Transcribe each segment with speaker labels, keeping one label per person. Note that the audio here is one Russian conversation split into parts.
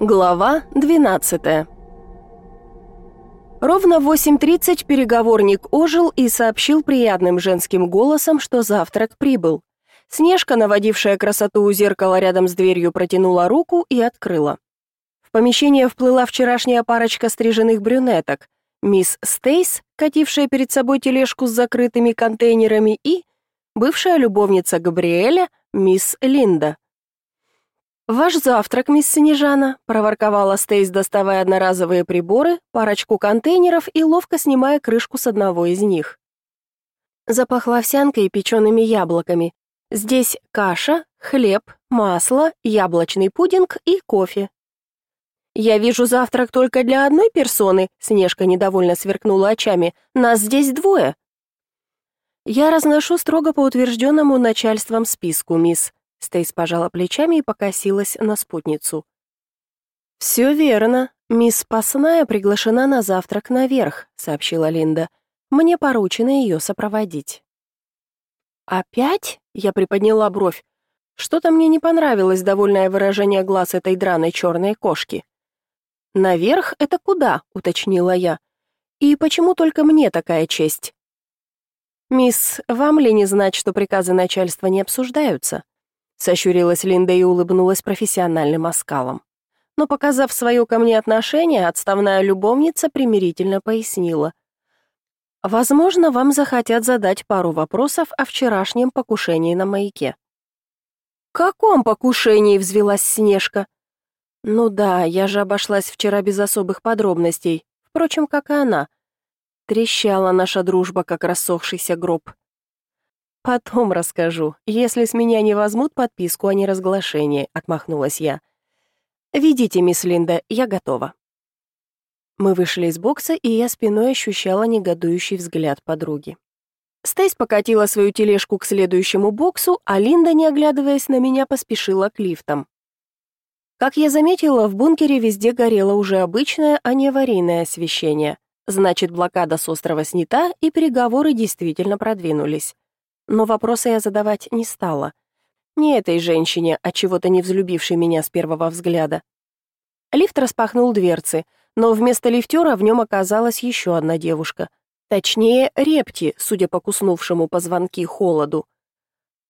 Speaker 1: Глава 12 Ровно в 8.30 переговорник ожил и сообщил приятным женским голосом, что завтрак прибыл. Снежка, наводившая красоту у зеркала рядом с дверью, протянула руку и открыла. В помещение вплыла вчерашняя парочка стриженных брюнеток, мисс Стейс, катившая перед собой тележку с закрытыми контейнерами, и бывшая любовница Габриэля, мисс Линда – «Ваш завтрак, мисс Снежана», — проворковала Стейс, доставая одноразовые приборы, парочку контейнеров и ловко снимая крышку с одного из них. Запахла овсянкой и печеными яблоками. Здесь каша, хлеб, масло, яблочный пудинг и кофе. «Я вижу завтрак только для одной персоны», — Снежка недовольно сверкнула очами. «Нас здесь двое». «Я разношу строго по утвержденному начальством списку, мисс», Стейс пожала плечами и покосилась на спутницу. «Все верно. Мисс Пасная приглашена на завтрак наверх», — сообщила Линда. «Мне поручено ее сопроводить». «Опять?» — я приподняла бровь. Что-то мне не понравилось довольное выражение глаз этой драной черной кошки. «Наверх — это куда?» — уточнила я. «И почему только мне такая честь?» «Мисс, вам ли не знать, что приказы начальства не обсуждаются?» Сощурилась Линда и улыбнулась профессиональным оскалом. Но, показав свое ко мне отношение, отставная любовница примирительно пояснила. «Возможно, вам захотят задать пару вопросов о вчерашнем покушении на маяке». «Каком покушении?» — взвелась Снежка. «Ну да, я же обошлась вчера без особых подробностей, впрочем, как и она. Трещала наша дружба, как рассохшийся гроб. Потом расскажу. Если с меня не возьмут подписку о неразглашении», — отмахнулась я. «Ведите, мисс Линда, я готова». Мы вышли из бокса, и я спиной ощущала негодующий взгляд подруги. Стейс покатила свою тележку к следующему боксу, а Линда, не оглядываясь на меня, поспешила к лифтам. Как я заметила, в бункере везде горело уже обычное, а не аварийное освещение. Значит, блокада с острова снята, и переговоры действительно продвинулись но вопроса я задавать не стала. Не этой женщине, а чего-то не взлюбившей меня с первого взгляда. Лифт распахнул дверцы, но вместо лифтера в нем оказалась еще одна девушка. Точнее, репти, судя по куснувшему позвонки холоду.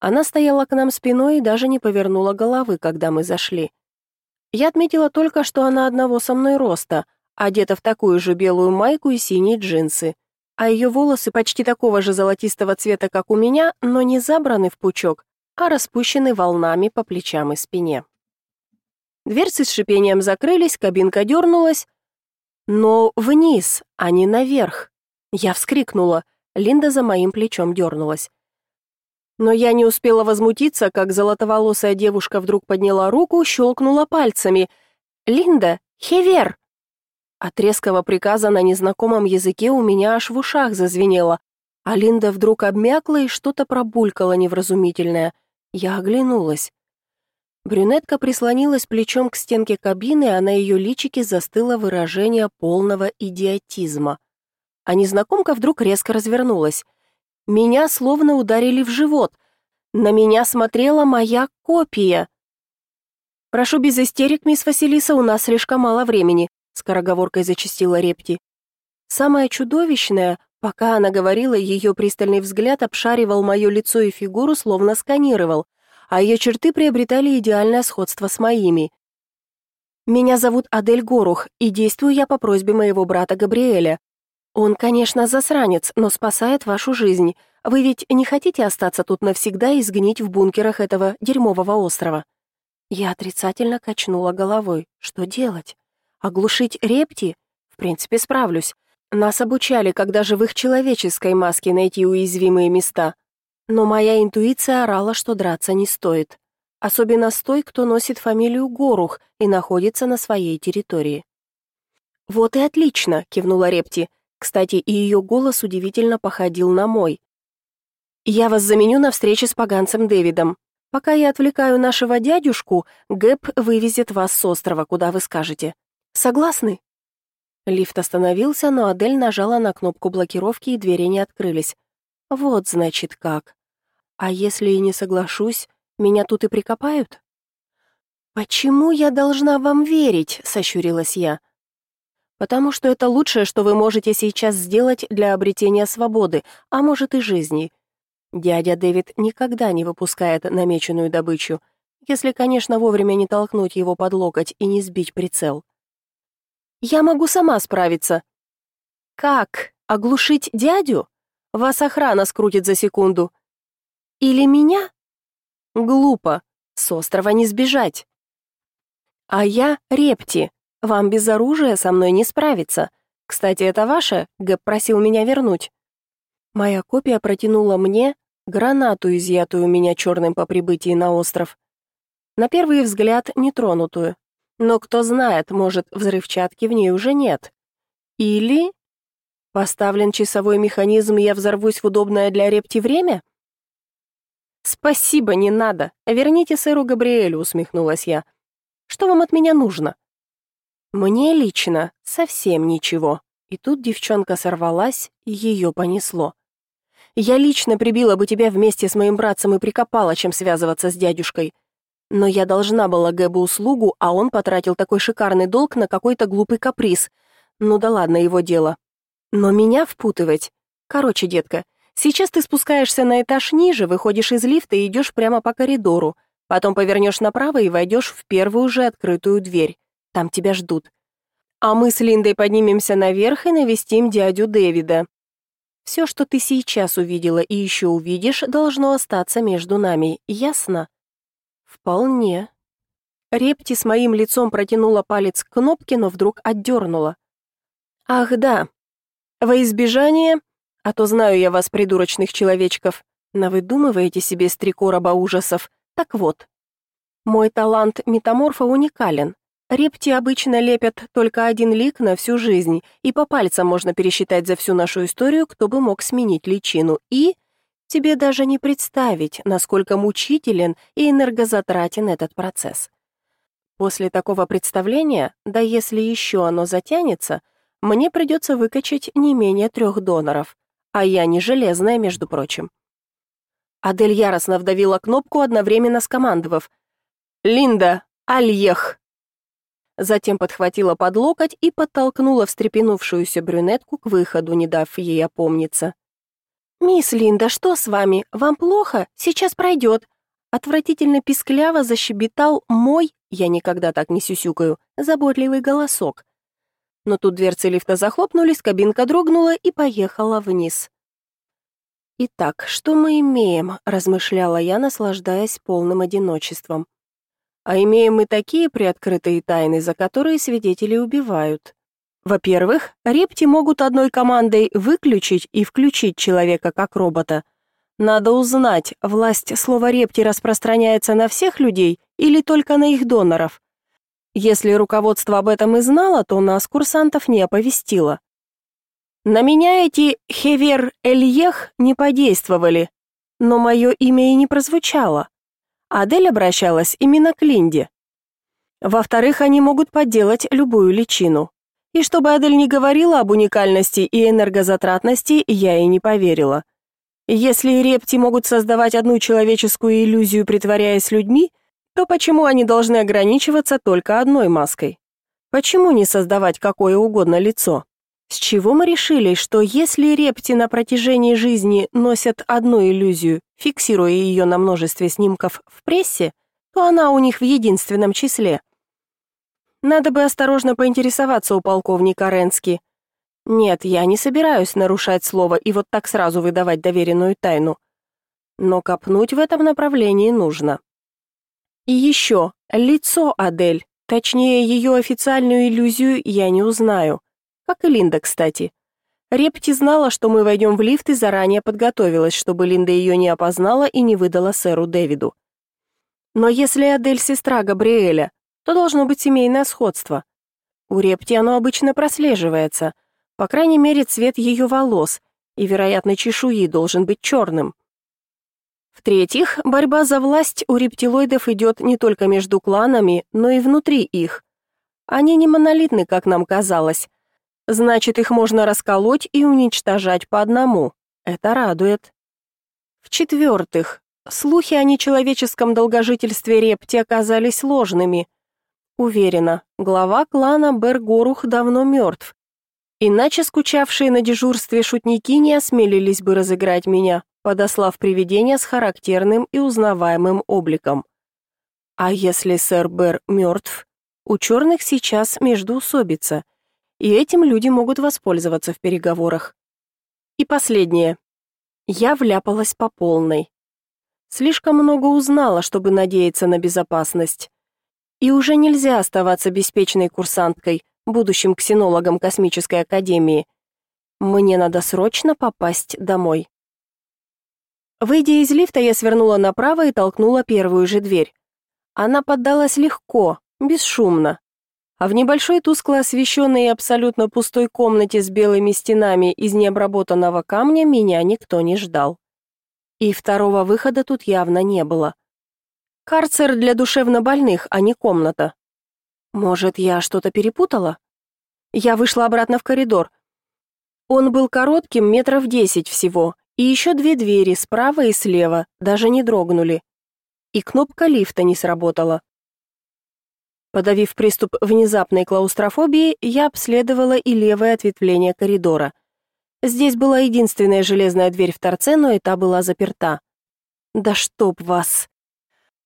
Speaker 1: Она стояла к нам спиной и даже не повернула головы, когда мы зашли. Я отметила только, что она одного со мной роста, одета в такую же белую майку и синие джинсы а ее волосы почти такого же золотистого цвета, как у меня, но не забраны в пучок, а распущены волнами по плечам и спине. Дверцы с шипением закрылись, кабинка дернулась, но вниз, а не наверх. Я вскрикнула, Линда за моим плечом дернулась. Но я не успела возмутиться, как золотоволосая девушка вдруг подняла руку, щелкнула пальцами. «Линда! Хевер!» От резкого приказа на незнакомом языке у меня аж в ушах зазвенело. Алинда вдруг обмякла и что-то пробулькала невразумительное. Я оглянулась. Брюнетка прислонилась плечом к стенке кабины, а на ее личике застыло выражение полного идиотизма. А незнакомка вдруг резко развернулась. Меня словно ударили в живот. На меня смотрела моя копия. «Прошу без истерик, мисс Василиса, у нас слишком мало времени скороговоркой зачастила Репти. Самое чудовищное, пока она говорила, ее пристальный взгляд обшаривал мое лицо и фигуру, словно сканировал, а ее черты приобретали идеальное сходство с моими. «Меня зовут Адель Горух, и действую я по просьбе моего брата Габриэля. Он, конечно, засранец, но спасает вашу жизнь. Вы ведь не хотите остаться тут навсегда и сгнить в бункерах этого дерьмового острова?» Я отрицательно качнула головой. «Что делать?» Оглушить репти? В принципе, справлюсь. Нас обучали, как даже в их человеческой маске найти уязвимые места. Но моя интуиция орала, что драться не стоит. Особенно с той, кто носит фамилию Горух и находится на своей территории. «Вот и отлично», — кивнула Репти. Кстати, и ее голос удивительно походил на мой. «Я вас заменю на встрече с поганцем Дэвидом. Пока я отвлекаю нашего дядюшку, Гэб вывезет вас с острова, куда вы скажете. Согласны?» Лифт остановился, но Адель нажала на кнопку блокировки, и двери не открылись. «Вот, значит, как. А если и не соглашусь, меня тут и прикопают?» «Почему я должна вам верить?» — сощурилась я. «Потому что это лучшее, что вы можете сейчас сделать для обретения свободы, а может и жизни. Дядя Дэвид никогда не выпускает намеченную добычу, если, конечно, вовремя не толкнуть его под локоть и не сбить прицел». Я могу сама справиться». «Как? Оглушить дядю? Вас охрана скрутит за секунду». «Или меня?» «Глупо. С острова не сбежать». «А я Репти. Вам без оружия со мной не справиться. Кстати, это ваше?» Гэб просил меня вернуть. Моя копия протянула мне гранату, изъятую у меня черным по прибытии на остров. На первый взгляд, нетронутую, но кто знает, может, взрывчатки в ней уже нет. Или поставлен часовой механизм, и я взорвусь в удобное для репти время? Спасибо, не надо. Верните сэру Габриэлю, усмехнулась я. Что вам от меня нужно? Мне лично совсем ничего. И тут девчонка сорвалась, и ее понесло. Я лично прибила бы тебя вместе с моим братцем и прикопала, чем связываться с дядюшкой. Но я должна была Гэбу услугу, а он потратил такой шикарный долг на какой-то глупый каприз. Ну да ладно, его дело. Но меня впутывать. Короче, детка, сейчас ты спускаешься на этаж ниже, выходишь из лифта и идешь прямо по коридору. Потом повернешь направо и войдешь в первую же открытую дверь. Там тебя ждут. А мы с Линдой поднимемся наверх и навестим дядю Дэвида. Все, что ты сейчас увидела и еще увидишь, должно остаться между нами. Ясно? «Вполне». Репти с моим лицом протянула палец к кнопке, но вдруг отдернула. «Ах, да. Во избежание, а то знаю я вас, придурочных человечков, навыдумываете себе стрекороба ужасов. Так вот, мой талант метаморфа уникален. Репти обычно лепят только один лик на всю жизнь, и по пальцам можно пересчитать за всю нашу историю, кто бы мог сменить личину. И...» Тебе даже не представить, насколько мучителен и энергозатратен этот процесс. После такого представления, да если еще оно затянется, мне придется выкачать не менее трех доноров, а я не железная, между прочим. Адель яростно вдавила кнопку, одновременно скомандовав «Линда, альех!». Затем подхватила под локоть и подтолкнула встрепенувшуюся брюнетку к выходу, не дав ей опомниться. «Мисс Линда, что с вами? Вам плохо? Сейчас пройдет!» Отвратительно пискляво защебетал мой, я никогда так не сюсюкаю, заботливый голосок. Но тут дверцы лифта захлопнулись, кабинка дрогнула и поехала вниз. «Итак, что мы имеем?» – размышляла я, наслаждаясь полным одиночеством. «А имеем мы такие приоткрытые тайны, за которые свидетели убивают». Во-первых, репти могут одной командой выключить и включить человека как робота. Надо узнать, власть слова репти распространяется на всех людей или только на их доноров. Если руководство об этом и знало, то нас, курсантов, не оповестило. На меня эти «Хевер Эльех» не подействовали, но мое имя и не прозвучало. Адель обращалась именно к Линде. Во-вторых, они могут подделать любую личину. И чтобы Адель не говорила об уникальности и энергозатратности, я и не поверила. Если репти могут создавать одну человеческую иллюзию, притворяясь людьми, то почему они должны ограничиваться только одной маской? Почему не создавать какое угодно лицо? С чего мы решили, что если репти на протяжении жизни носят одну иллюзию, фиксируя ее на множестве снимков в прессе, то она у них в единственном числе – надо бы осторожно поинтересоваться у полковника Ренски. Нет, я не собираюсь нарушать слово и вот так сразу выдавать доверенную тайну. Но копнуть в этом направлении нужно. И еще, лицо Адель, точнее ее официальную иллюзию я не узнаю. Как и Линда, кстати. Репти знала, что мы войдем в лифт и заранее подготовилась, чтобы Линда ее не опознала и не выдала сэру Дэвиду. Но если Адель сестра Габриэля, то должно быть семейное сходство. У репти оно обычно прослеживается, по крайней мере цвет ее волос, и, вероятно, чешуи должен быть черным. В-третьих, борьба за власть у рептилоидов идет не только между кланами, но и внутри их. Они не монолитны, как нам казалось. Значит, их можно расколоть и уничтожать по одному. Это радует. В-четвертых, слухи о нечеловеческом долгожительстве репти оказались ложными – Уверена, глава клана Бергорух давно мертв. Иначе скучавшие на дежурстве шутники не осмелились бы разыграть меня, подослав привидение с характерным и узнаваемым обликом. А если сэр Бер мертв? У черных сейчас междуусобица, и этим люди могут воспользоваться в переговорах. И последнее. Я вляпалась по полной. Слишком много узнала, чтобы надеяться на безопасность. И уже нельзя оставаться беспечной курсанткой, будущим ксенологом Космической Академии. Мне надо срочно попасть домой. Выйдя из лифта, я свернула направо и толкнула первую же дверь. Она поддалась легко, бесшумно. А в небольшой тускло освещенной и абсолютно пустой комнате с белыми стенами из необработанного камня меня никто не ждал. И второго выхода тут явно не было. Карцер для душевнобольных, а не комната. Может, я что-то перепутала? Я вышла обратно в коридор. Он был коротким, метров десять всего, и еще две двери, справа и слева, даже не дрогнули. И кнопка лифта не сработала. Подавив приступ внезапной клаустрофобии, я обследовала и левое ответвление коридора. Здесь была единственная железная дверь в торце, но и та была заперта. «Да чтоб вас!»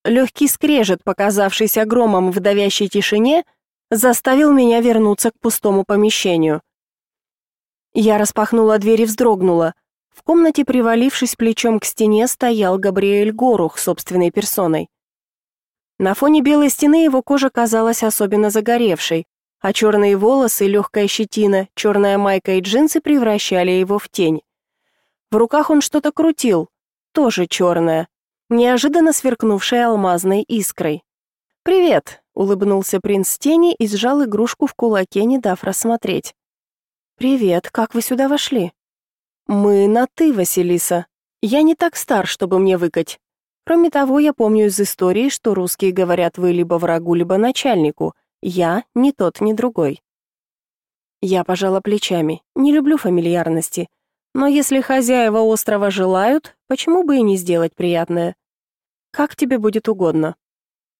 Speaker 1: Легкий скрежет, показавшийся громом в давящей тишине, заставил меня вернуться к пустому помещению. Я распахнула дверь и вздрогнула. В комнате, привалившись плечом к стене, стоял Габриэль Горух собственной персоной. На фоне белой стены его кожа казалась особенно загоревшей, а черные волосы, легкая щетина, черная майка и джинсы превращали его в тень. В руках он что-то крутил, тоже черное неожиданно сверкнувшей алмазной искрой. «Привет!» — улыбнулся принц тени и сжал игрушку в кулаке, не дав рассмотреть. «Привет, как вы сюда вошли?» «Мы на «ты», Василиса. Я не так стар, чтобы мне выкать. Кроме того, я помню из истории, что русские говорят «вы» либо врагу, либо начальнику. Я ни тот, ни другой». Я пожала плечами, не люблю фамильярности. Но если хозяева острова желают, почему бы и не сделать приятное? Как тебе будет угодно.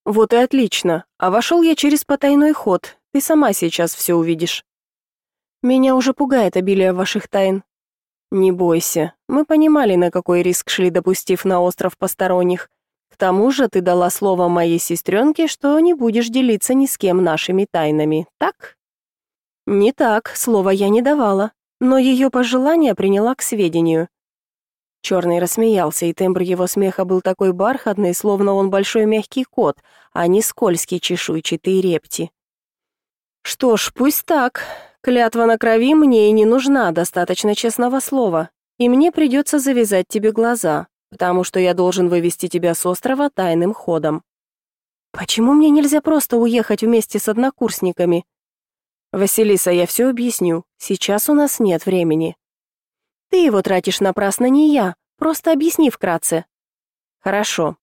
Speaker 1: Вот и отлично. А вошел я через потайной ход. Ты сама сейчас все увидишь. Меня уже пугает обилие ваших тайн. Не бойся. Мы понимали, на какой риск шли, допустив на остров посторонних. К тому же ты дала слово моей сестренке, что не будешь делиться ни с кем нашими тайнами, так? Не так, слово я не давала но ее пожелание приняла к сведению. Черный рассмеялся, и тембр его смеха был такой бархатный, словно он большой мягкий кот, а не скользкий чешуйчатый репти. «Что ж, пусть так. Клятва на крови мне и не нужна, достаточно честного слова. И мне придется завязать тебе глаза, потому что я должен вывести тебя с острова тайным ходом». «Почему мне нельзя просто уехать вместе с однокурсниками?» «Василиса, я все объясню. Сейчас у нас нет времени». «Ты его тратишь напрасно, не я. Просто объясни вкратце». «Хорошо.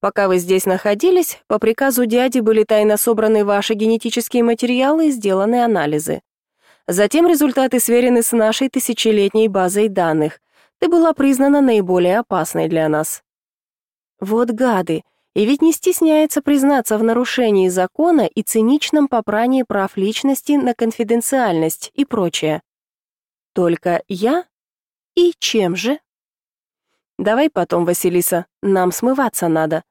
Speaker 1: Пока вы здесь находились, по приказу дяди были тайно собраны ваши генетические материалы и сделаны анализы. Затем результаты сверены с нашей тысячелетней базой данных. Ты была признана наиболее опасной для нас». «Вот гады и ведь не стесняется признаться в нарушении закона и циничном попрании прав личности на конфиденциальность и прочее. Только я? И чем же? Давай потом, Василиса, нам смываться надо.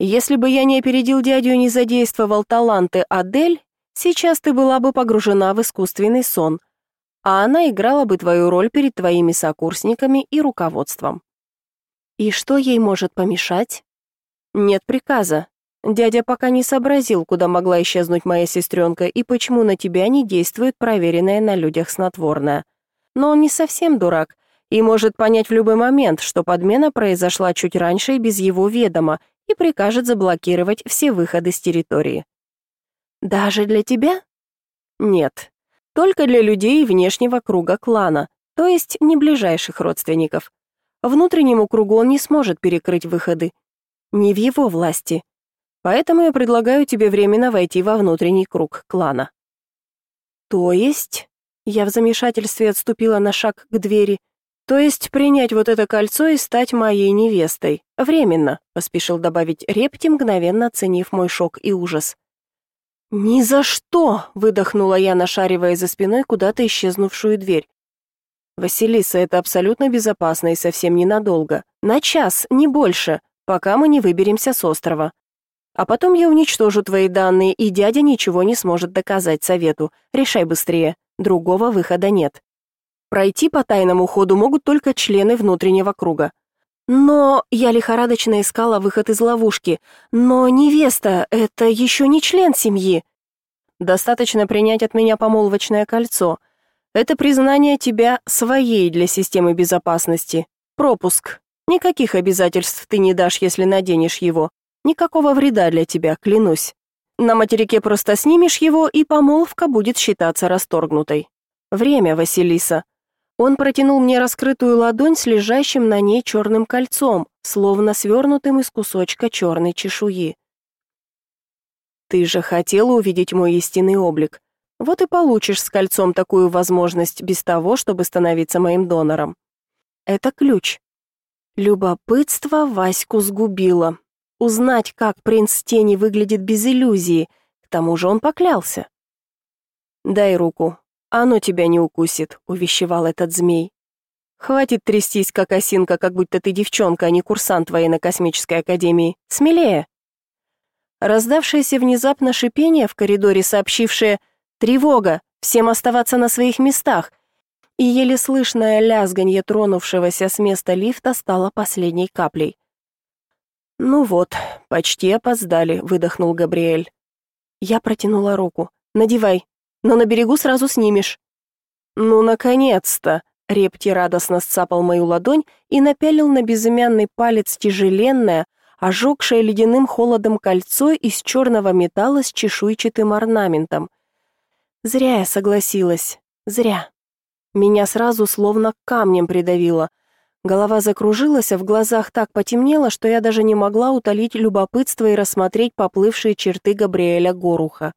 Speaker 1: Если бы я не опередил дядю и не задействовал таланты Адель, сейчас ты была бы погружена в искусственный сон, а она играла бы твою роль перед твоими сокурсниками и руководством. И что ей может помешать? Нет приказа. Дядя пока не сообразил, куда могла исчезнуть моя сестренка и почему на тебя не действует проверенное на людях снотворное. Но он не совсем дурак и может понять в любой момент, что подмена произошла чуть раньше и без его ведома, и прикажет заблокировать все выходы с территории. Даже для тебя? Нет. Только для людей внешнего круга клана, то есть не ближайших родственников. Внутреннему кругу он не сможет перекрыть выходы, не в его власти. Поэтому я предлагаю тебе временно войти во внутренний круг клана». «То есть?» Я в замешательстве отступила на шаг к двери. «То есть принять вот это кольцо и стать моей невестой? Временно», — поспешил добавить Репти, мгновенно оценив мой шок и ужас. «Ни за что!» — выдохнула я, нашаривая за спиной куда-то исчезнувшую дверь. «Василиса, это абсолютно безопасно и совсем ненадолго. На час, не больше пока мы не выберемся с острова. А потом я уничтожу твои данные, и дядя ничего не сможет доказать совету. Решай быстрее. Другого выхода нет. Пройти по тайному ходу могут только члены внутреннего круга. Но я лихорадочно искала выход из ловушки. Но невеста — это еще не член семьи. Достаточно принять от меня помолвочное кольцо. Это признание тебя своей для системы безопасности. Пропуск. Никаких обязательств ты не дашь, если наденешь его. Никакого вреда для тебя, клянусь. На материке просто снимешь его, и помолвка будет считаться расторгнутой. Время, Василиса. Он протянул мне раскрытую ладонь с лежащим на ней черным кольцом, словно свернутым из кусочка черной чешуи. Ты же хотела увидеть мой истинный облик. Вот и получишь с кольцом такую возможность без того, чтобы становиться моим донором. Это ключ. Любопытство Ваську сгубило. Узнать, как принц тени выглядит без иллюзии, к тому же он поклялся. «Дай руку, оно тебя не укусит», — увещевал этот змей. «Хватит трястись, как осинка, как будто ты девчонка, а не курсант военно-космической академии. Смелее!» Раздавшееся внезапно шипение в коридоре, сообщившее «Тревога! Всем оставаться на своих местах!» и еле слышное лязганье тронувшегося с места лифта стало последней каплей. «Ну вот, почти опоздали», — выдохнул Габриэль. Я протянула руку. «Надевай, но на берегу сразу снимешь». «Ну, наконец-то!» Репти радостно сцапал мою ладонь и напялил на безымянный палец тяжеленное, ожогшее ледяным холодом кольцо из черного металла с чешуйчатым орнаментом. Зря я согласилась. Зря. Меня сразу словно камнем придавило. Голова закружилась, а в глазах так потемнело, что я даже не могла утолить любопытство и рассмотреть поплывшие черты Габриэля Горуха.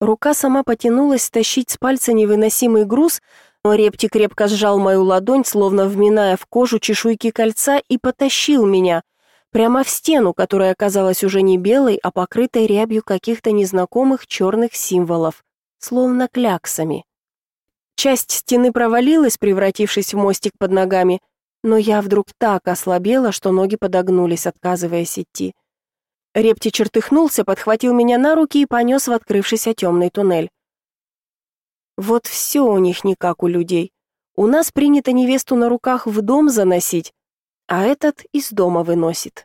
Speaker 1: Рука сама потянулась тащить с пальца невыносимый груз, но Репти крепко сжал мою ладонь, словно вминая в кожу чешуйки кольца, и потащил меня прямо в стену, которая оказалась уже не белой, а покрытой рябью каких-то незнакомых черных символов, словно кляксами. Часть стены провалилась, превратившись в мостик под ногами, но я вдруг так ослабела, что ноги подогнулись, отказываясь идти. Репти чертыхнулся, подхватил меня на руки и понес в открывшийся темный туннель. Вот все у них не как у людей. У нас принято невесту на руках в дом заносить, а этот из дома выносит.